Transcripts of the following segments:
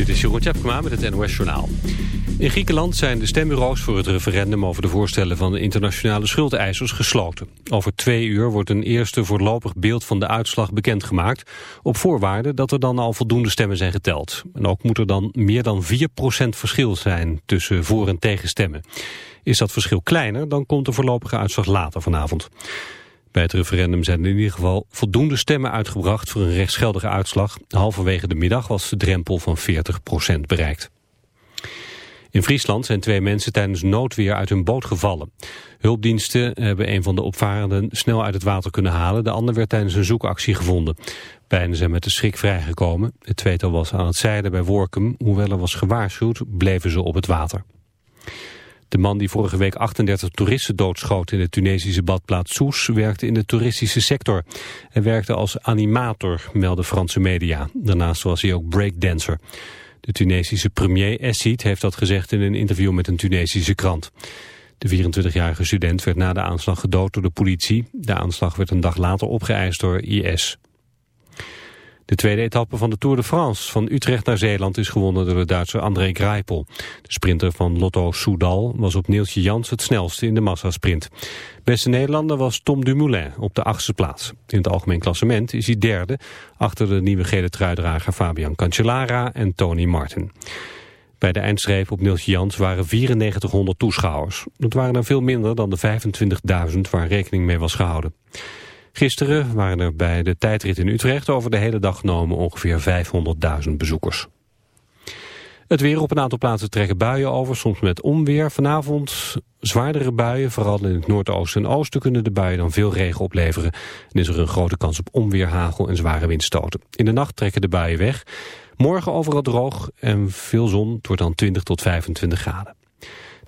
Dit is Jeroen Tjepkema met het NOS Journaal. In Griekenland zijn de stembureaus voor het referendum over de voorstellen van de internationale schuldeisers gesloten. Over twee uur wordt een eerste voorlopig beeld van de uitslag bekendgemaakt, op voorwaarde dat er dan al voldoende stemmen zijn geteld. En ook moet er dan meer dan 4% verschil zijn tussen voor- en tegenstemmen. Is dat verschil kleiner, dan komt de voorlopige uitslag later vanavond. Bij het referendum zijn in ieder geval voldoende stemmen uitgebracht voor een rechtsgeldige uitslag. Halverwege de middag was de drempel van 40% bereikt. In Friesland zijn twee mensen tijdens noodweer uit hun boot gevallen. Hulpdiensten hebben een van de opvarenden snel uit het water kunnen halen. De ander werd tijdens een zoekactie gevonden. Beiden zijn met de schrik vrijgekomen. Het tweetal was aan het zeilen bij Workum. Hoewel er was gewaarschuwd, bleven ze op het water. De man die vorige week 38 toeristen doodschoot in de Tunesische badplaats Soes werkte in de toeristische sector. Hij werkte als animator, melden Franse media. Daarnaast was hij ook breakdancer. De Tunesische premier Essid heeft dat gezegd in een interview met een Tunesische krant. De 24-jarige student werd na de aanslag gedood door de politie. De aanslag werd een dag later opgeëist door IS. De tweede etappe van de Tour de France van Utrecht naar Zeeland is gewonnen door de Duitser André Greipel. De sprinter van Lotto Soudal was op Neeltje Jans het snelste in de massasprint. Beste Nederlander was Tom Dumoulin op de achtste plaats. In het algemeen klassement is hij derde achter de nieuwe gele truidrager Fabian Cancellara en Tony Martin. Bij de eindstreep op Neeltje Jans waren 9400 toeschouwers. Dat waren er veel minder dan de 25.000 waar rekening mee was gehouden. Gisteren waren er bij de tijdrit in Utrecht over de hele dag genomen ongeveer 500.000 bezoekers. Het weer op een aantal plaatsen trekken buien over, soms met onweer. Vanavond zwaardere buien, vooral in het noordoosten en oosten kunnen de buien dan veel regen opleveren. En is er een grote kans op onweer, hagel en zware windstoten. In de nacht trekken de buien weg. Morgen overal droog en veel zon, wordt dan 20 tot 25 graden.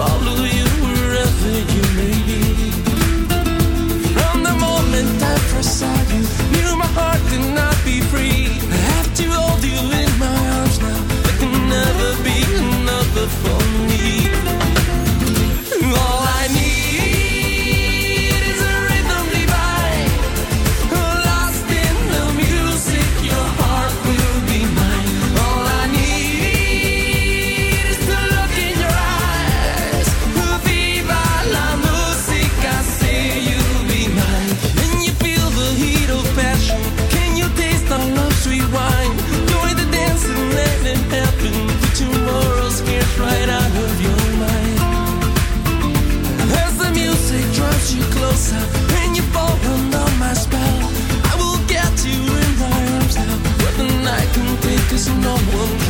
follow you wherever you may be. From the moment I first saw you, no one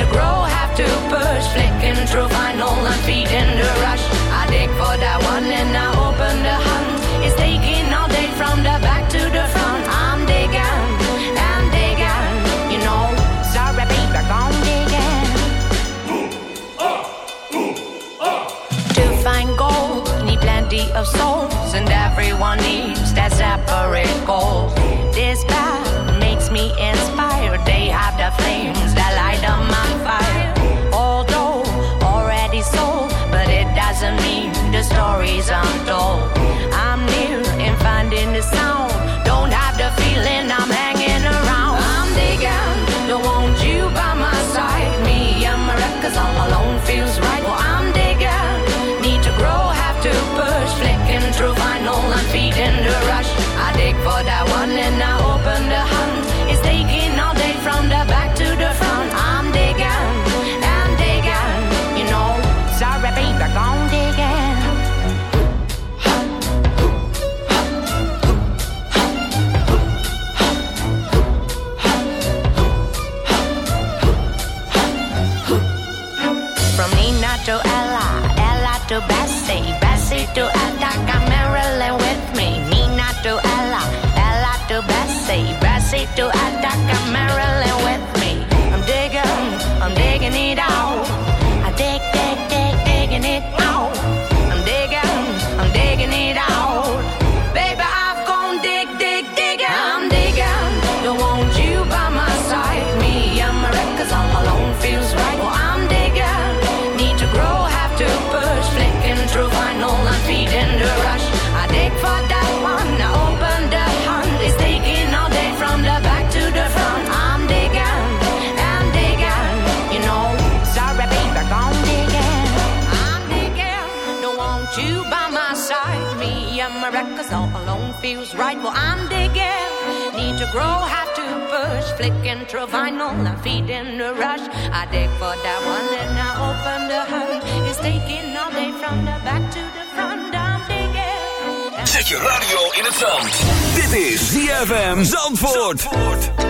to grow, have to push. Flicking through vinyl, I'm feeding the rush. I dig for that one and I open the hunt. It's taking all day from the back to the front. I'm digging, I'm digging, you know. Sorry, baby, gone digging. Ooh, uh, ooh, uh. To find gold, need plenty of souls, and everyone needs that separate goal. This path makes me inspired. They have the flames. doesn't mean the stories aren't told. I'm new in finding the sound. Well, I'm digging. Need to grow, have to push. Flicking through vinyl, I'm feeding the rush. I dig for that one, then I open the hood. It's taking all day from the back to the front. I'm digging. Zet je radio in het zand. Dit is ZFM Zandvoort. All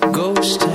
ghost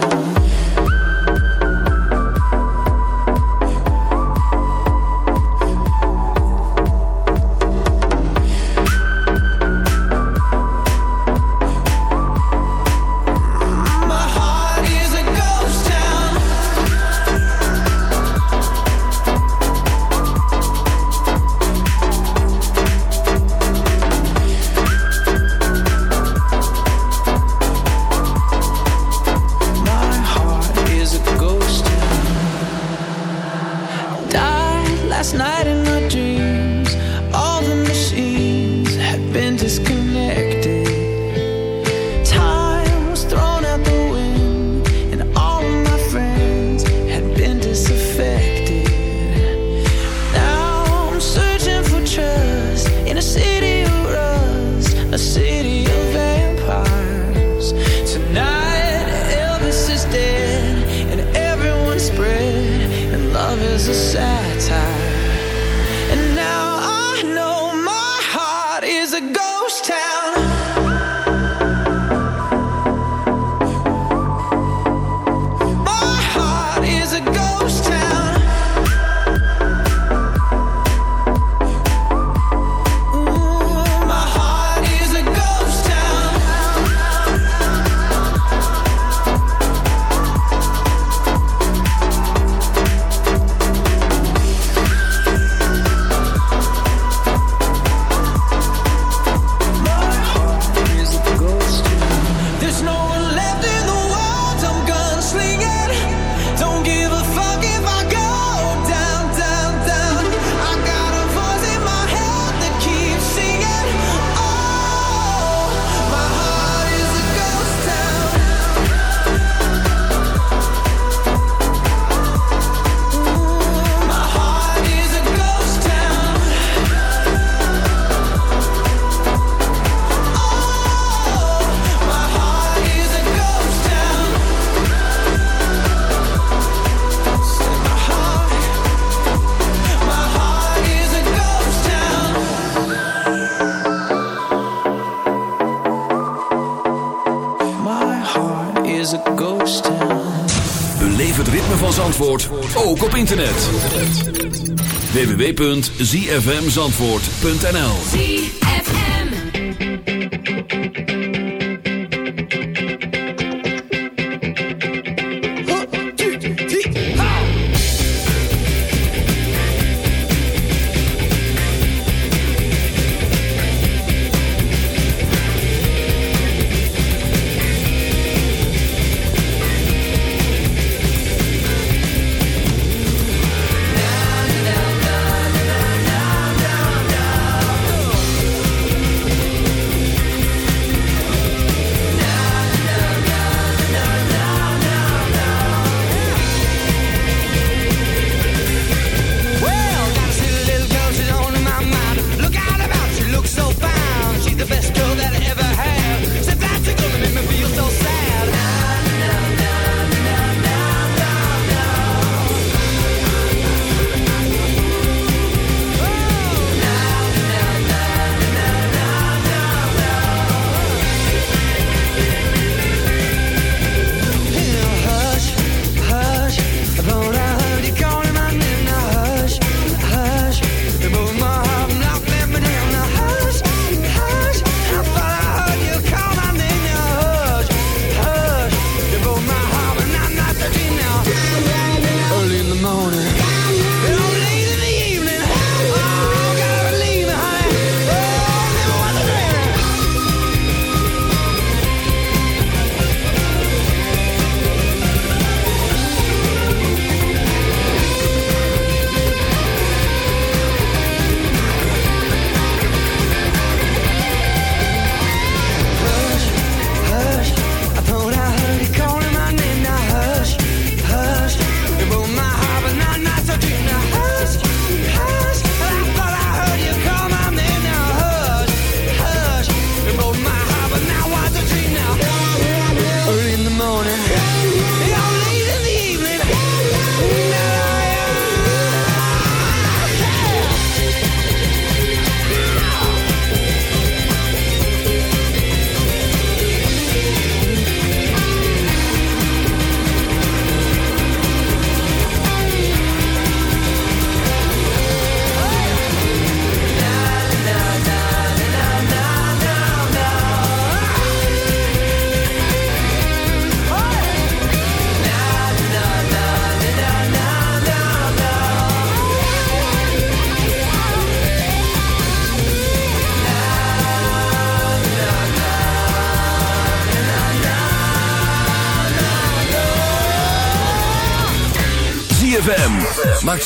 www.zfmzandvoort.nl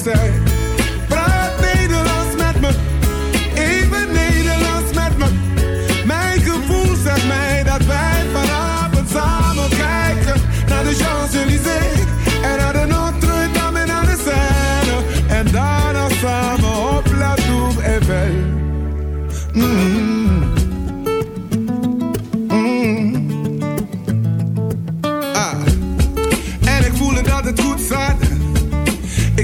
say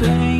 say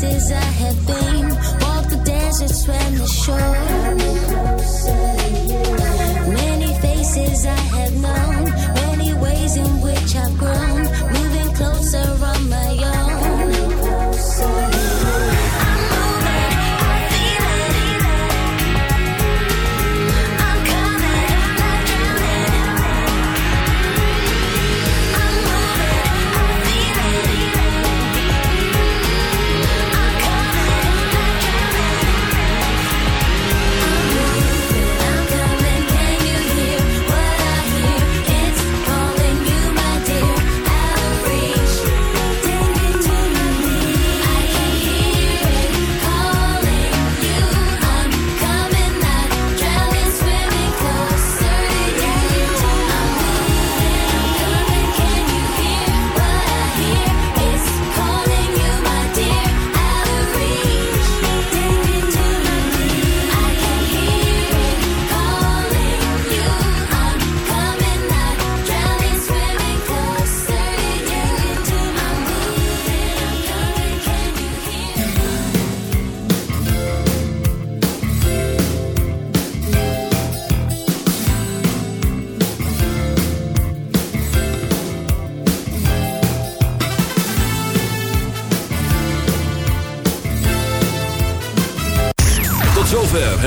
places I have been.